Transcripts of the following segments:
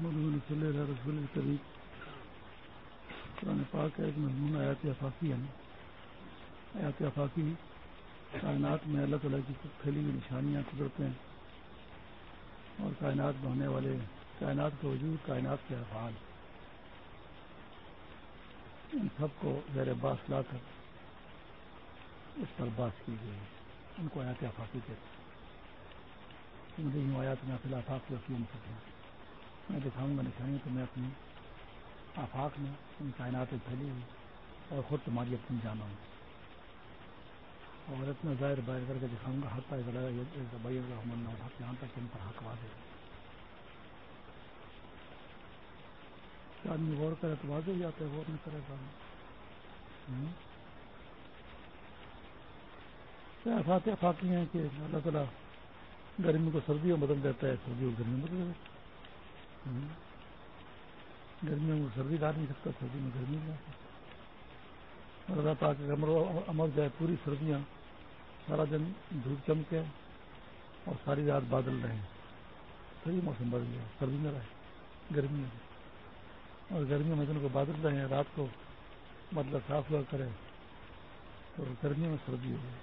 محمد صلی اللہ رسول الکریم قرآن پاک ایک مضمون آیات افاقی ہے۔ آیات افاقی کائنات میں اللہ تعالیٰ کی پھیلی ہوئی نشانیاں قدرتیں اور کائنات میں ہونے والے کائنات کے وجود، کائنات کے افعال۔ ان سب کو زیر باس لا کر اس پر بات کی گئی۔ ان کو آیات افاقی کہتے ہیں۔ یوں آیات میں فی الحال یقین سکیں میں دکھاؤں گا نشانی تو میں اپنی آفاق میں ان کائنات میں پھیلی ہوئی اور خود تمہاری اپنی جانا ہوں اور اتنا ظاہر باہر کر کے دکھاؤں گا حق بھائی رحمن حق یہاں تک ان پر حق واضح کیا آدمی غور کرے تو واضح جاتا ہے، غور نہیں کرے گا ایسا افاقی ہیں کہ اللہ تعالیٰ گرمی کو سردیوں بدل دیتا ہے، سردیوں کو گرمی بدل دیتا ہے؟ گرمیوں میں سردی ڈال نہیں سکتا، سردی میں گرمی لا سکتا۔ اللہ پاک امر امر جائے، پوری سردیاں۔ سارا دن دھوپ چمکے اور ساری رات بادل رہے صحیح موسم بدل گیا، سردی میں رہے، گرمی میں اور گرمیوں میں دن کو بادل رہے ہیں، رات کو مطلب صاف ہوا کرے تو گرمیوں میں سردی ہو گئی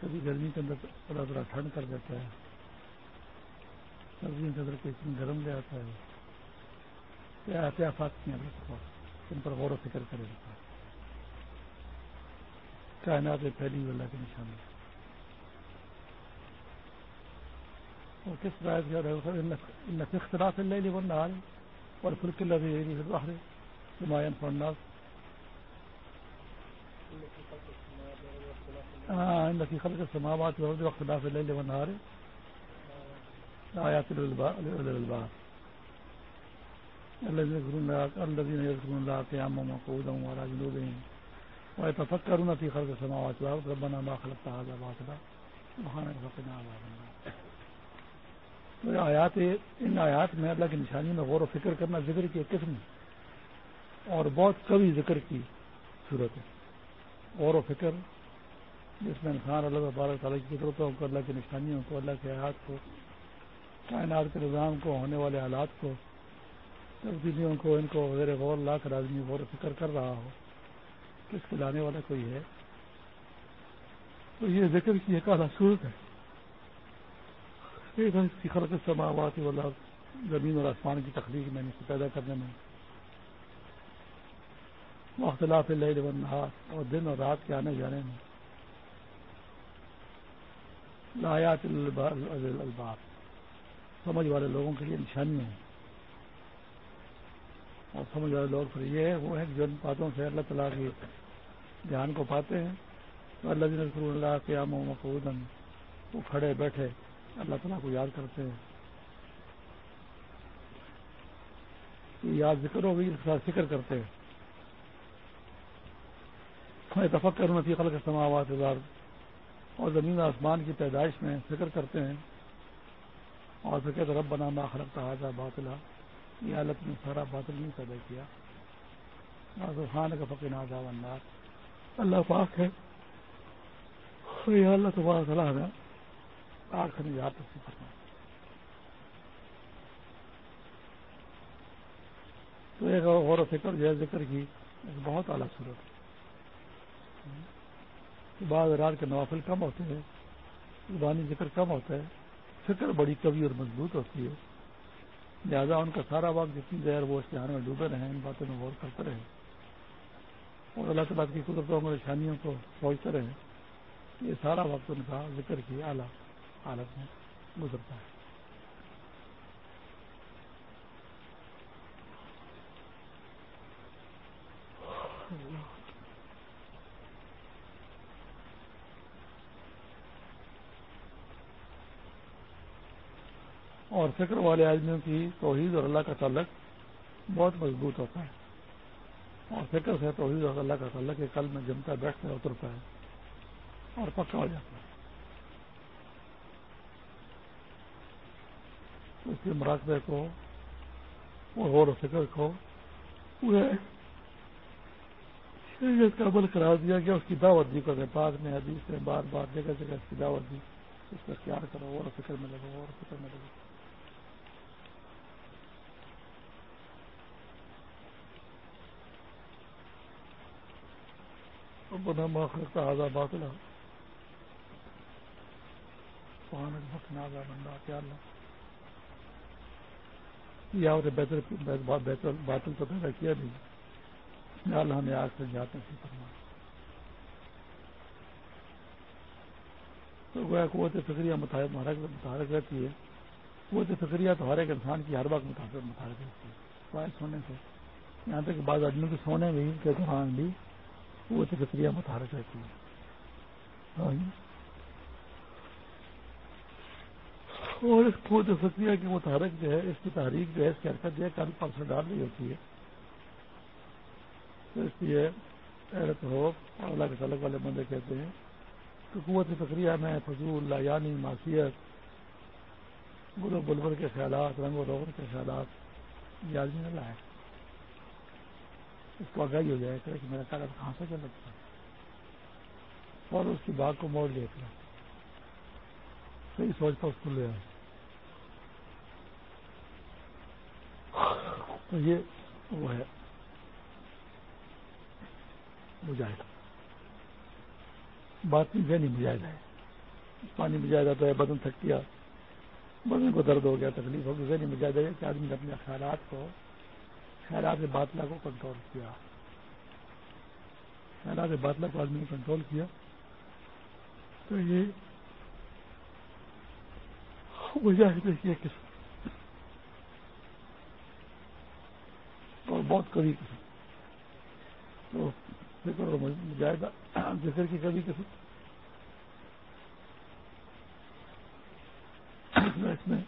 کبھی گرمی کے اندر تھوڑا تھوڑا ٹھنڈ کر دیتا ہے۔ سردیوں کے اندر کوئی گرم لے آتا ہے، کیا احتیاط ہیں ان پر غور و فکر کرے رہتا ہے کائنات میں پھیلی ہوئی اللہ کی نشانی۔ اور کس طرح سے اختلاف لے لی بن رہا اور پھر قلعہ باہر نمایاں پڑھنا ہاں ان کی خلق سماوات وقت خلاف لے لی بن رہا آيات الألباب الذين يذكرون الله قياما وقعودا وعلى جنوبهم ويتفكرون في خلق السماوات والأرض. ربنا ما خلقت هذا باطلا. سبحانك فقنا عذاب النار تو یہ آیات ان آیات میں اللہ کی نشانی میں غور و فکر کرنا، ذکر کی ایک قسم اور بہت کبھی ذکر کی صورت ہے۔ غور و فکر، جس میں انسان اللہ تبارک تعالیٰ کی قدرتوں کو، اللہ کی نشانیوں کو، اللہ کے آیات کو کائنات کے نظام کو، ہونے والے حالات کو، تبدیلیوں کو، ان کو وغیرہ غور لا کر آدمی غور و فکر کر رہا ہو کس کے لانے والا کوئی ہے؟ تو یہ ذکر کی ایک اعلیٰ صورت ہے۔ خلق سماوات والا زمین اور آسمان کی تخلیق میں، اس کو پیدا کرنے میں۔ مختلاف اور دن اور رات کے آنے جانے میں۔ لایات الباب سمجھ والے لوگوں کے لیے نشانی ہے اور سمجھ والے لوگ پھر یہ ہے وہ ہے کہ جن باتوں سے اللہ تعالیٰ کے دھیان کو پاتے ہیں۔ تو اللہ جن رسول اللہ کے عام مقودن وہ کھڑے بیٹھے اللہ تعالیٰ کو یاد کرتے ہیں۔ یاد ذکر ہوگی، اس کے ساتھ فکر کرتے ہیں۔ اتفق کرنا تھی خلق سماوات اور زمین آسمان کی پیدائش میں فکر کرتے ہیں۔ اور پھر کہتے رب بنا ما خلق تھا باطلا، یہ حالت میں سارا باطل نہیں پیدا کیا۔ خان کا فقیر ناز اللہ پاک ہے۔ یہ اللہ تبارک صلاح ہے آگ سے یاد کرنا تو ایک غور و فکر جو ہے ذکر کی، ایک بہت اعلیٰ صورت۔ ہے بعض رات کے نوافل کم ہوتے ہیں، زبانی ذکر کم ہوتا ہے۔ فکر بڑی کبھی اور مضبوط ہوتی ہے۔ لہٰذا ان کا سارا وقت جتنی دیر وہ اشتہار میں ڈوبے رہے ان باتوں میں غور کرتے رہے اور اللہ تعالیٰ کی قدرتوں اور نشانیوں کو سوچتے رہے یہ سارا وقت ان کا ذکر کی اعلیٰ حالت میں گزرتا ہے۔ اور فکر والے آدمیوں کی توحید اور اللہ کا تعلق بہت مضبوط ہوتا ہے۔ اور فکر سے توحید اور اللہ کا تعلق کے کل میں جمتا بیٹھتا ہے اترتا ہے اور پکا ہو جاتا ہے۔ اس کے مراقبے کو اور غور و فکر کو شریعت کا عمل دیا گیا، اس کی دعوت دی کرنے پاک میں حدیث میں بار بار، جگہ جگہ اس کی دعوت دی۔ اس کا اختیار کرو اور فکر میں لگو اور فکر میں لگو۔ بنا ماخر آزاد باطل بندہ کیا اللہ یا بہتر باطل تو پیدا کیا نہیں یا اللہ ہمیں آگ سے جاتے ہیں. فرما تو گویا قوت فکریہ متحرک رہتی ہے. قوت فکریہ تو ہر ایک انسان کی ہر وقت متحرک رہتی ہے. سونے سے. یہاں تک بعض آدمیوں کے سونے بھی کے دوران بھی قوت فکریہ متحرک رہتی ہے ہاں جی۔ اور اس خود فکریہ کی متحرک جو ہے، اس کی تحریک جو ہے، اس کی حرکت جو ہے کل پرسوں ڈال رہی ہوتی ہے۔ تو اس لیے ہو اور اللہ کے تعلق والے بندے کہتے ہیں کہ قوت فکریہ میں فضول یعنی معاشیت گل و بلبل کے خیالات، رنگ و روغن کے خیالات، یہ آدمی نہ لائے۔ اس کو آگاہی ہو جائے کہ میرا کاغذ کہاں سے چل رہا اور اس کی بات کو موڑ لے کر صحیح سوچتا اس کو لے آئے۔ تو یہ وہ ہے۔ مجاہدہ۔ بات نہیں، ذہنی مجاہدہ ہے۔ پانی مجاہدہ تو ہے، بدن تھک گیا۔ بدن کو درد ہو گیا، تکلیف ہو گئی۔ ذہنی مجاہدہ ہے کہ آدمی اپنے خیالات کو خیالات باطلا کو کنٹرول کیا۔ خیالات باطلا کو آدمی نے کنٹرول کیا۔ تو یہ مجاہدے کی قسم اور بہت کبھی قسم تو فکر اور مجاہدہ ذکر کی کبھی قسم اس میں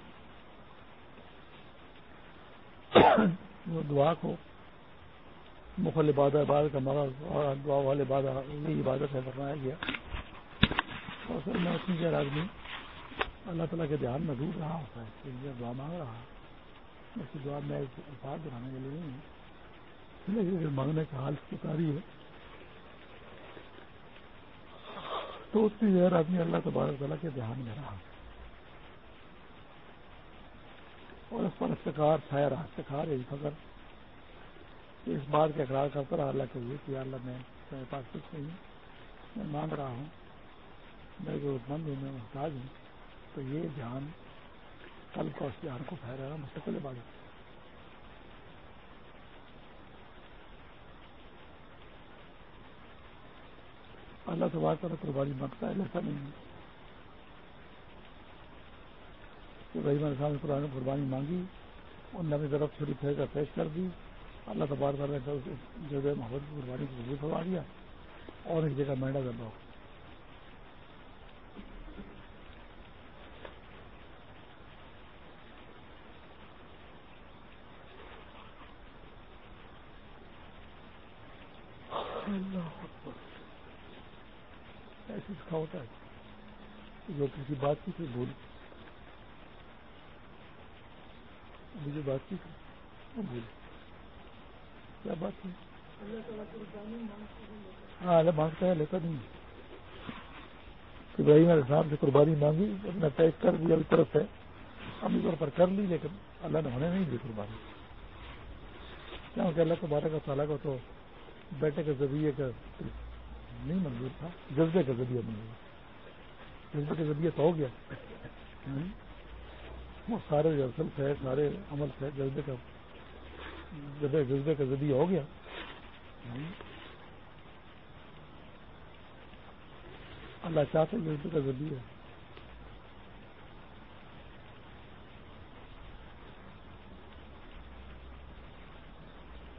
وہ دعا کو مخل عبادت عبادت کا مرض دعا والے عبادت ہے، فرمایا گیا۔ اور پھر میں اتنی دیر آدمی، اللہ تعالیٰ کے دھیان میں ڈوب رہا ہوتا ہے دعا مانگ رہا۔ اس کی دعا میں الفاظ بنانے کے لیے نہیں۔ لیکن مانگنے کا حال پکاری ہے۔ تو اتنی دیر آدمی اللہ تبارک تعالیٰ کے دھیان میں رہا۔ ہے اور اس پر افتخار چھایا رہا افتخار ہے، فخر۔ اس بات کا اقرار کرتا رہا اللہ کے لیے کہ اللہ میں میرے پاس کچھ نہیں میں مانگ رہا ہوں میں ضرورت مند ہوں، میں محتاج ہوں۔ تو یہ دھیان کل کا اس دھیان کو پھیلا رہا مستقل عبادت اللہ سے بات کرنا قربانی مانگتا ہے ایسا نہیں ہے۔ بھائی میں نے قرآن قربانی مانگی ان نے اپنی طرف چھوٹی پھیر کر پیش کر دی۔ اللہ تبار کرنے جو ہے محبت کی قربانی کو وزیر کروا دیا اور ایک جگہ مینڈا کر دو ایسی سکھا ہوتا ہے جو کسی بات کی کوئی بھول مجھے بات کی کیا بات ہے؟ ہاں اللہ مانگتا ہے لیتا نہیں۔ ابراہیم علیہ السلام سے قربانی مانگی اپنا پیک کر دیا طرف سے۔ اپنی طور پر کر لی، لیکن اللہ نے ہونے نہیں دی قربانی۔ کیونکہ اللہ کو بارہ کا سالہ کا تو بیٹے کے ذریعے کا نہیں منظور تھا، جذبے کا ذریعہ منظور جذبے کے ذریعے تو ہو گیا۔ ہاں۔ وہ سارے جو ہے سارے عمل سے جذبے کا جذبے جذبے کا ذریعہ ہو گیا۔ اللہ چاہتے جذبے کا ذریعہ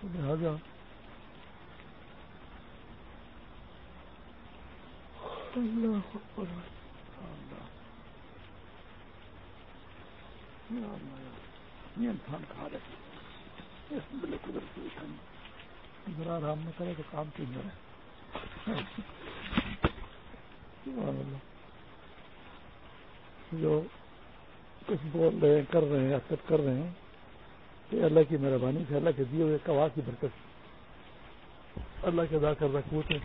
لہٰذا اللہ یہ انسان کھا رہے بالکل ذرا آرام نہ کرے تو کام کیوں نہ جو کچھ بول رہے ہیں، کر رہے ہیں، حرکت کر رہے ہیں کہ اللہ کی مہربانی سے، اللہ کے دیے ہوئے کوا کی برکت اللہ کے ادا کر رکھو تھے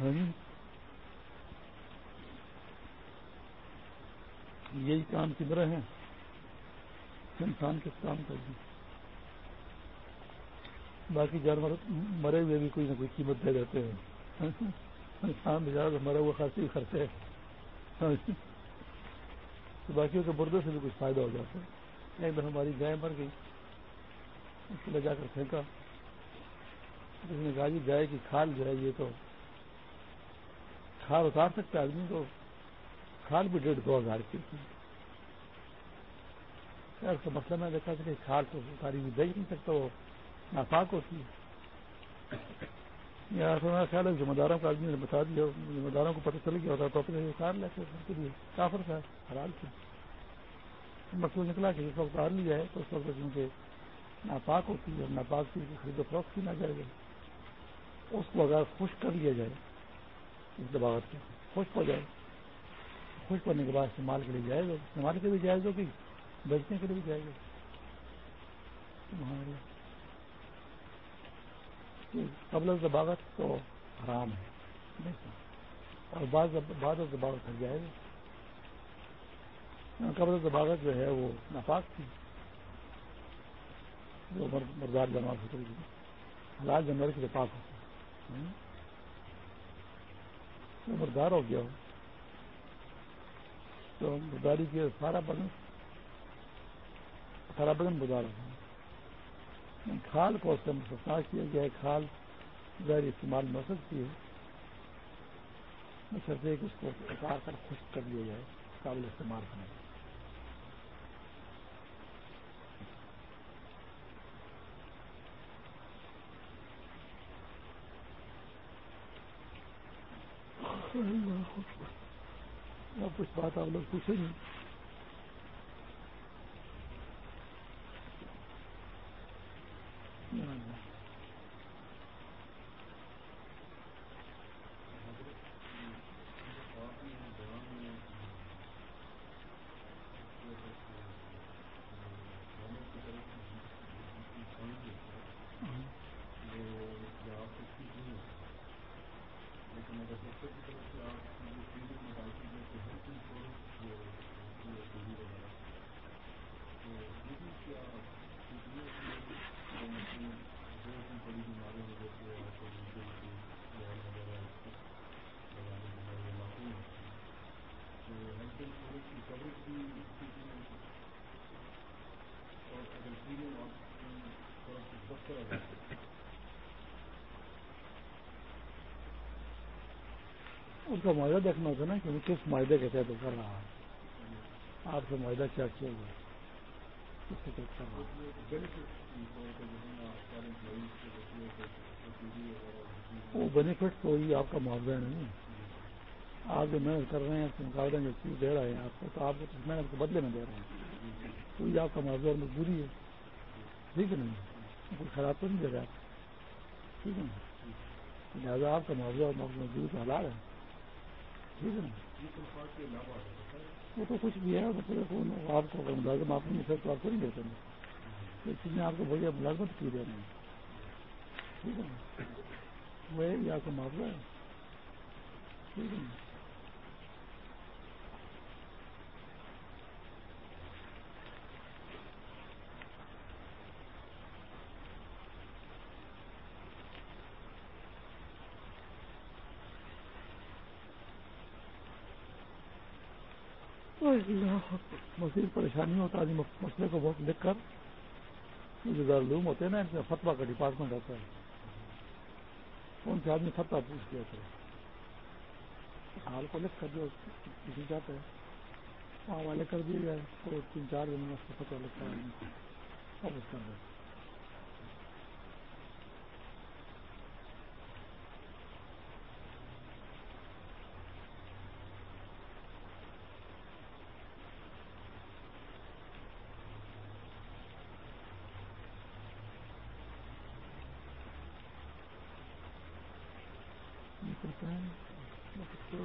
ہاں جی۔ یہی کام کدھر ہیں۔ انسان کس کام کر دی باقی جانور مرے ہوئے بھی کوئی نہ کوئی قیمت دے دیتے ہیں۔ انسان بھی مرے ہوئے خاصی خرچے باقیوں کے بردے سے بھی کچھ فائدہ ہو جاتا ہے۔ ایک دن ہماری گائے مر گئی۔ اس کو لے جا کر پھینکا۔ اس نے کہا جی گائے کی کھال جو ہے، یہ تو کھال اتار سکتا ہے آدمی تو کھال بھی ڈیڑھ دو ہزار کی اس کا مسئلہ میں دیکھا کہ کھال تو اتاری بھی دیکھ نہیں سکتا وہ ناپاک ہوتی ہے۔ یا میرا خیال ہے ذمہ داروں کا آدمی نے بتا دیا، ذمہ داروں کو پتہ چل گیا ہوتا تو اپنے اتار لیتے کے لیے کافر تھا، حلال سے مقصود نکلا کہ جس وقت اتار لی جائے تو اس وقت کیونکہ ناپاک ہوتی ہے ناپاک چیز کی خرید و فروخت کی نہ جائے۔ گا اس کو اگر خوش کر لیا جائے، اس دباوت کے خشک ہو جائے۔ خوش کرنے کے بعد استعمال کے لیے جائے گا استعمال کے لیے جائز ہوگی بیچنے کے لیے بھی جائے گا۔ قبل دباغت تو حرام ہے۔ اور بعض بعد دباغت کر جائے۔ گا قبل دباغت جو ہے وہ ناپاک تھی۔ جو مردار جانور سے کری حلال جانور کے لیے پاک ہوتا ہاں۔ مردار ہو گیا ہو۔ تو مرداری کے سارا بدن سارا بدن گیا کھال کو اس سے مستفا کیا گیا ہے کھال غیر استعمال میں سکتی ہے۔ کہ اس کو اتار کر خشک کر لیا جائے قابل استعمال کرنے اب کچھ بات آپ لوگ پوچھیں گے۔ اس کا معاہدہ دیکھنا ہوتا نا کہ وہ کس معاہدے کے تحت کر رہا ہے۔ آپ کا معاہدہ کیا کیا ہوا وہ بینیفٹ تو وہی آپ کا معاوضہ نہیں آپ جو محنت کر رہے ہیں، اس مقابلے جو چیز دے رہے ہیں آپ کو، تو آپ کو محنت کے بدلے میں دے رہے ہیں۔ تو یہ آپ کا معاوضہ اور مجبوری ہے؟ ٹھیک ہے نہیں کوئی خراب تو نہیں دے رہا ٹھیک ہے نا؟ لہٰذا آپ کا معاوضہ اور مزدوری تو حلال ہے۔ وہ تو کچھ بھی ہے آپ کو اگر ملازم آپ نے تو آپ کو نہیں دیتے ہیں۔ چیز نے آپ کو بڑھیا ملازمت کی دے رہے ہیں۔ ٹھیک ہے وہ یہ آپ کا معاملہ ہے۔ ٹھیک ہے مزید پریشانی ہوتا ہے مسئلے کو بہت لکھ کر جو دارالعلوم ہوتے ہیں نا اس میں فتوا کا ڈپارٹمنٹ ہوتا ہے ان سے آدمی فتوا پوچھ لیا تھا حال کو لکھ کر جو کسی چاہتے ہیں وہاں والے کر دیے گئے تو تین چار دن میں اس کو فتوا لکھتا ہے سب اس کا دیتے لا